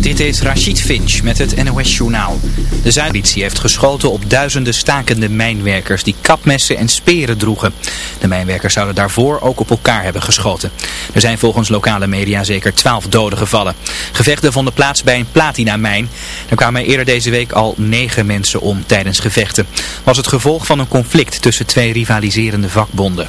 Dit is Rachid Finch met het NOS Journaal. De Zuid-politie heeft geschoten op duizenden stakende mijnwerkers die kapmessen en speren droegen. De mijnwerkers zouden daarvoor ook op elkaar hebben geschoten. Er zijn volgens lokale media zeker twaalf doden gevallen. Gevechten vonden plaats bij een platinamijn. Er kwamen eerder deze week al negen mensen om tijdens gevechten. Was het gevolg van een conflict tussen twee rivaliserende vakbonden.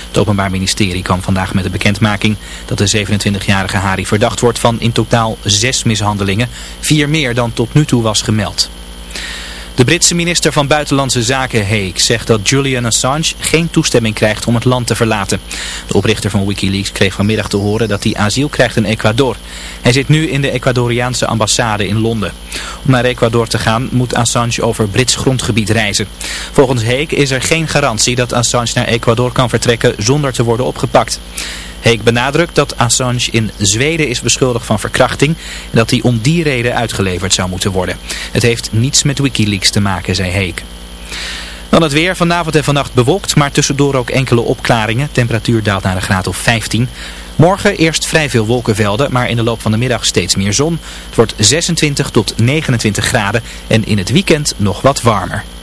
Het Openbaar Ministerie kwam vandaag met de bekendmaking dat de 27-jarige Hari verdacht wordt van in totaal zes mishandelingen, vier meer dan tot nu toe was gemeld. De Britse minister van Buitenlandse Zaken Hague zegt dat Julian Assange geen toestemming krijgt om het land te verlaten. De oprichter van Wikileaks kreeg vanmiddag te horen dat hij asiel krijgt in Ecuador. Hij zit nu in de Ecuadoriaanse ambassade in Londen. Om naar Ecuador te gaan moet Assange over Brits grondgebied reizen. Volgens Hague is er geen garantie dat Assange naar Ecuador kan vertrekken zonder te worden opgepakt. Heek benadrukt dat Assange in Zweden is beschuldigd van verkrachting en dat hij om die reden uitgeleverd zou moeten worden. Het heeft niets met Wikileaks te maken, zei Heek. Dan het weer. Vanavond en vannacht bewolkt, maar tussendoor ook enkele opklaringen. Temperatuur daalt naar een graad of 15. Morgen eerst vrij veel wolkenvelden, maar in de loop van de middag steeds meer zon. Het wordt 26 tot 29 graden en in het weekend nog wat warmer.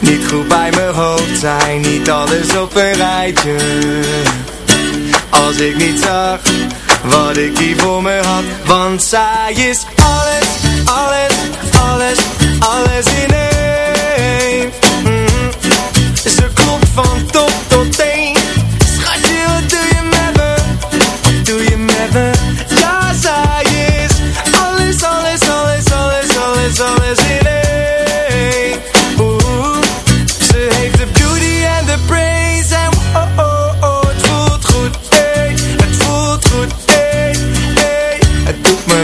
Niet goed bij mijn hoofd zijn Niet alles op een rijtje Als ik niet zag wat ik hier voor me had Want zij is alles, alles, alles, alles in één mm. Ze klopt van top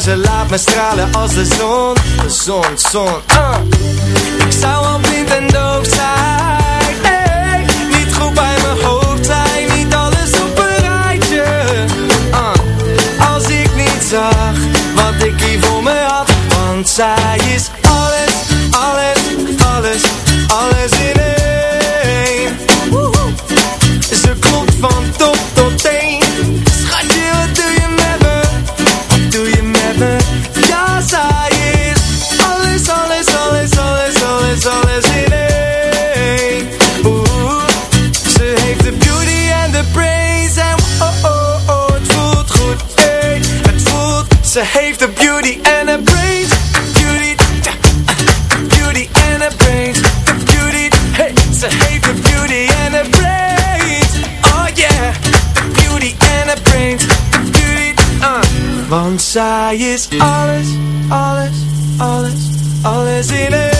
ze laat me stralen als de zon De zon, zon, uh. Ik zou al blind en doof zijn. Niet goed bij mijn hoofd zijn Niet alles op een rijtje uh als ik niet zag wat ik hier voor me had Want zij is Ze heeft de beauty en de praise Beauty, ja, beauty en de praise De beauty, hey, ze heeft de beauty en de praise Oh yeah, de beauty en praise De beauty, uh. Want zij is alles, alles, alles, alles in één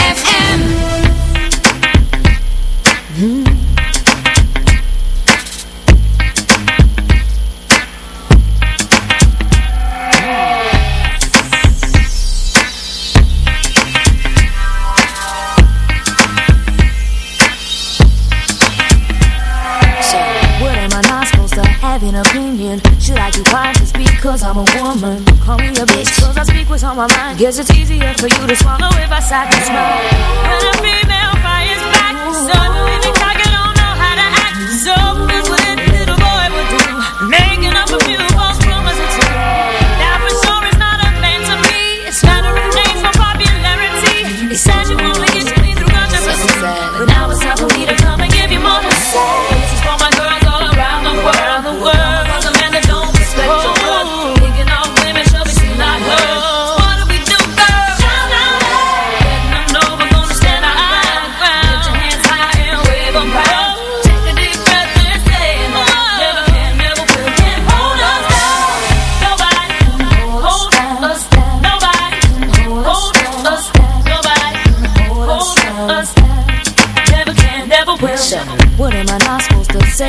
Guess it's easier for you to swallow if I sat and smile. When I'm female.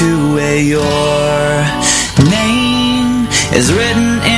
To where your name is written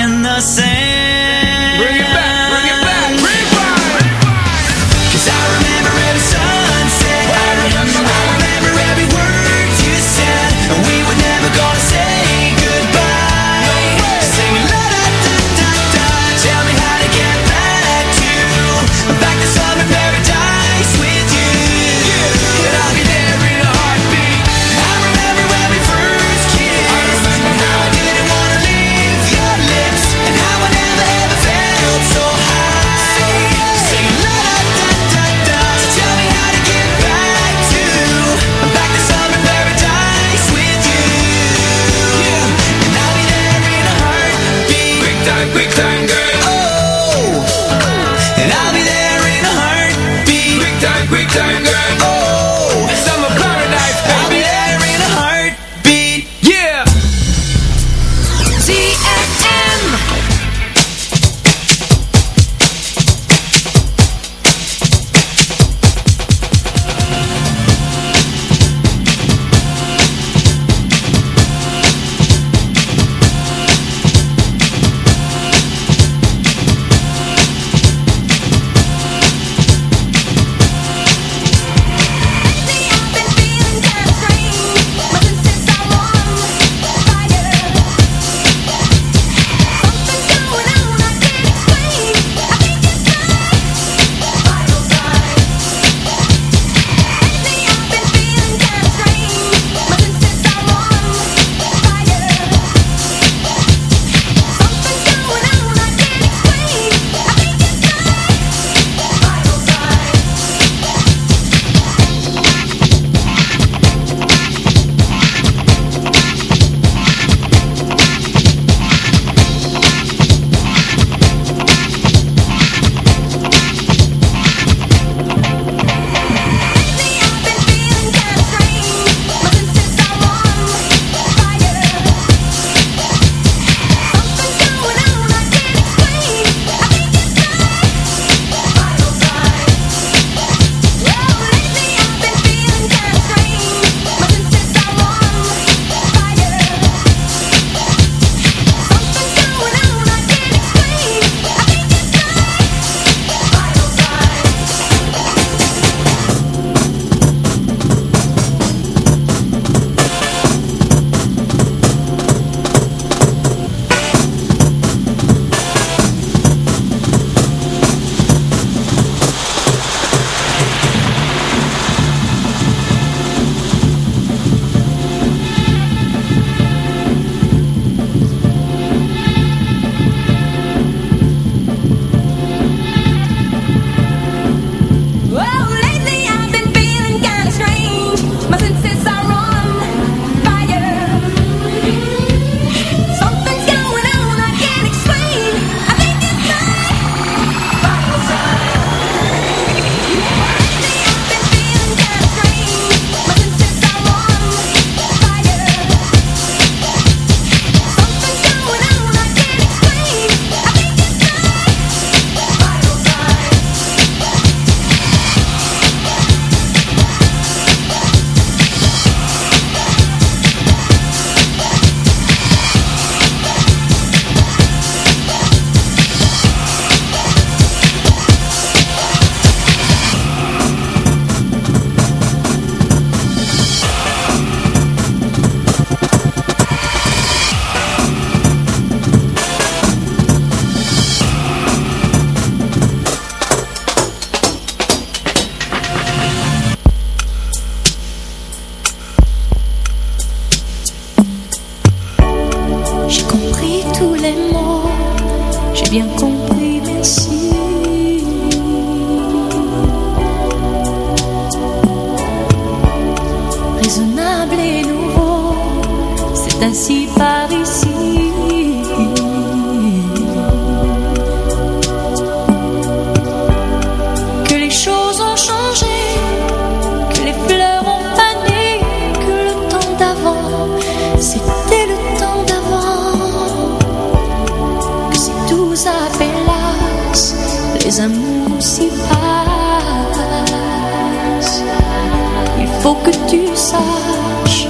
que tu saches,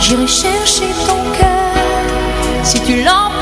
j'irai chercher ton cœur si tu l'empêches.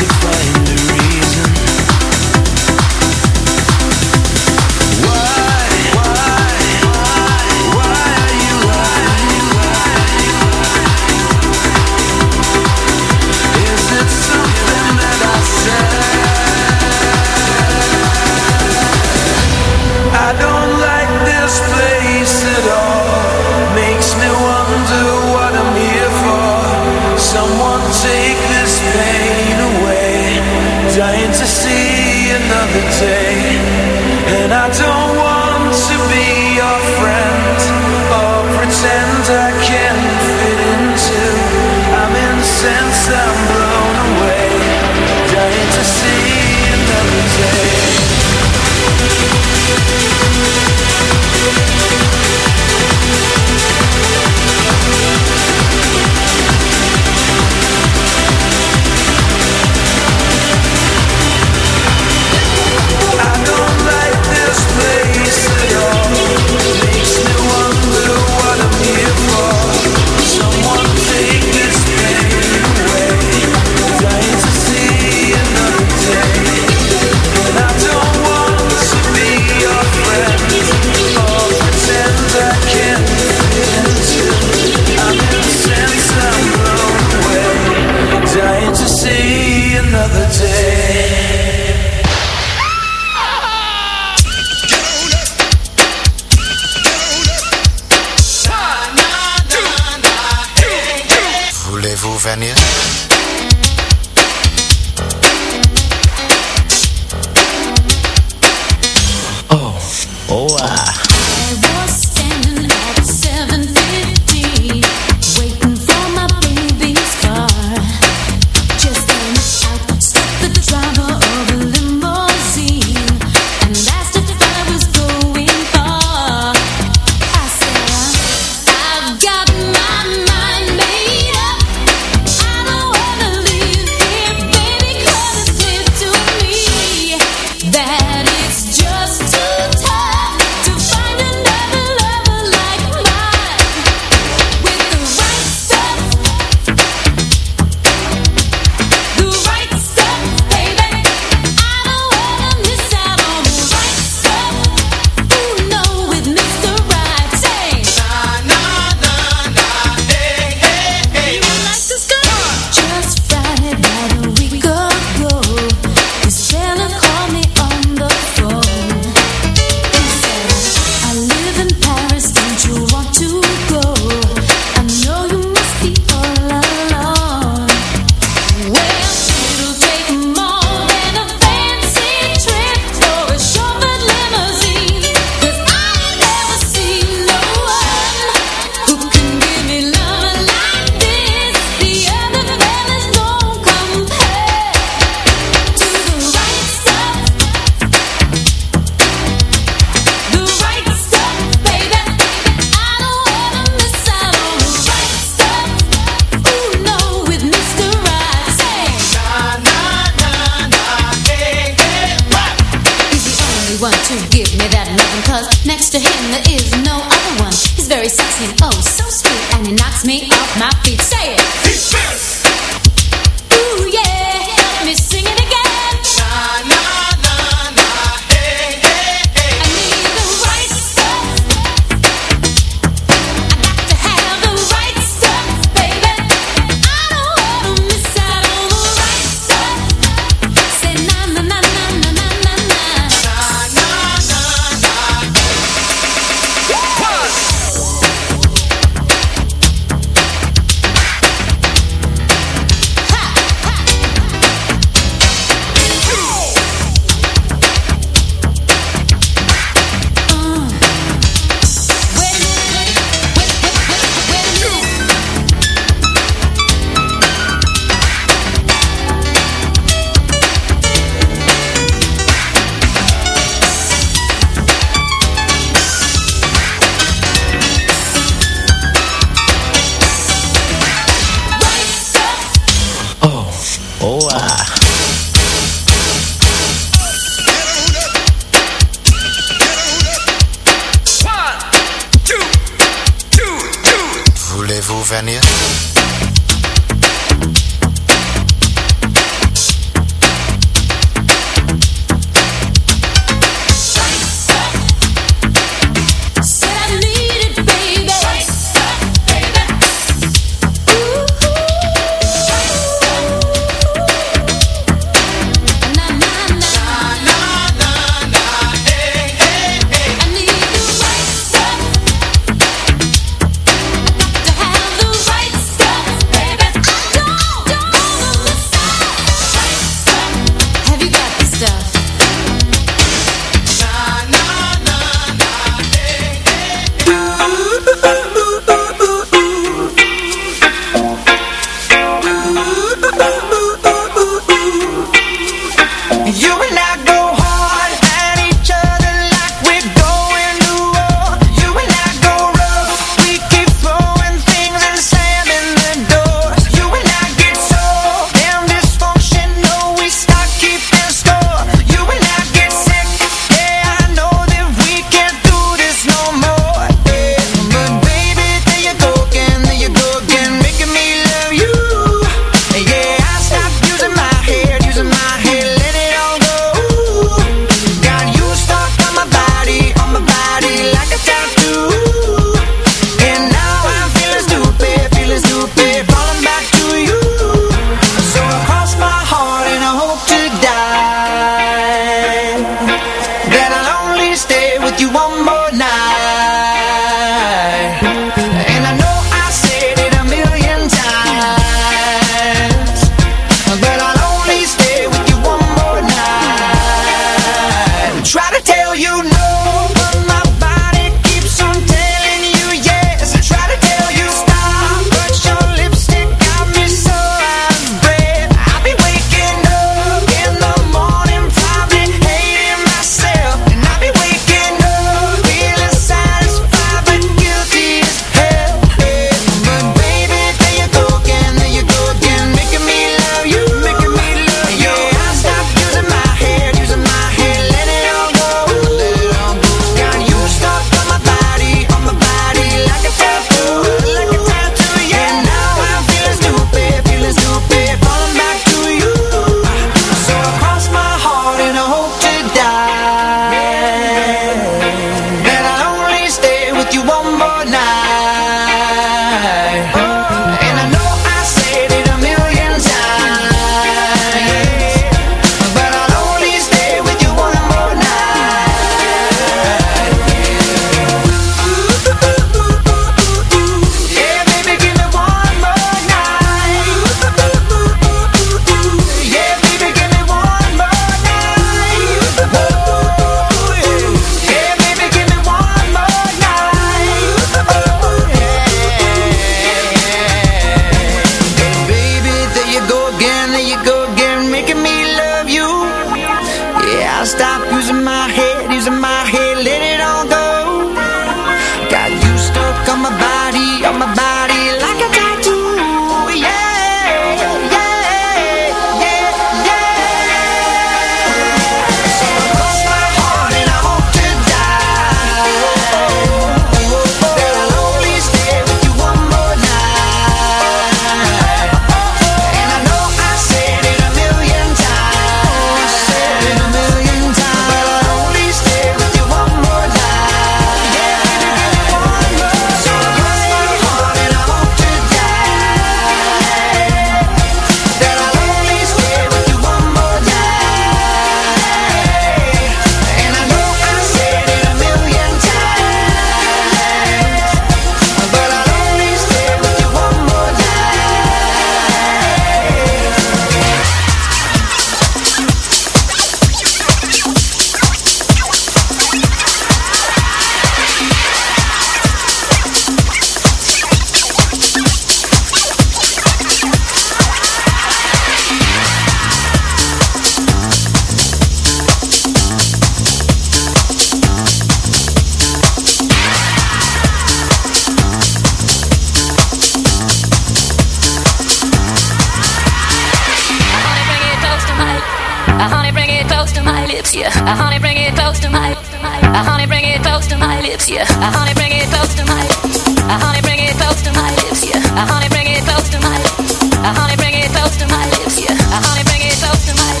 honey, bring it close to my lips. Yeah, honey, bring it close to my lips.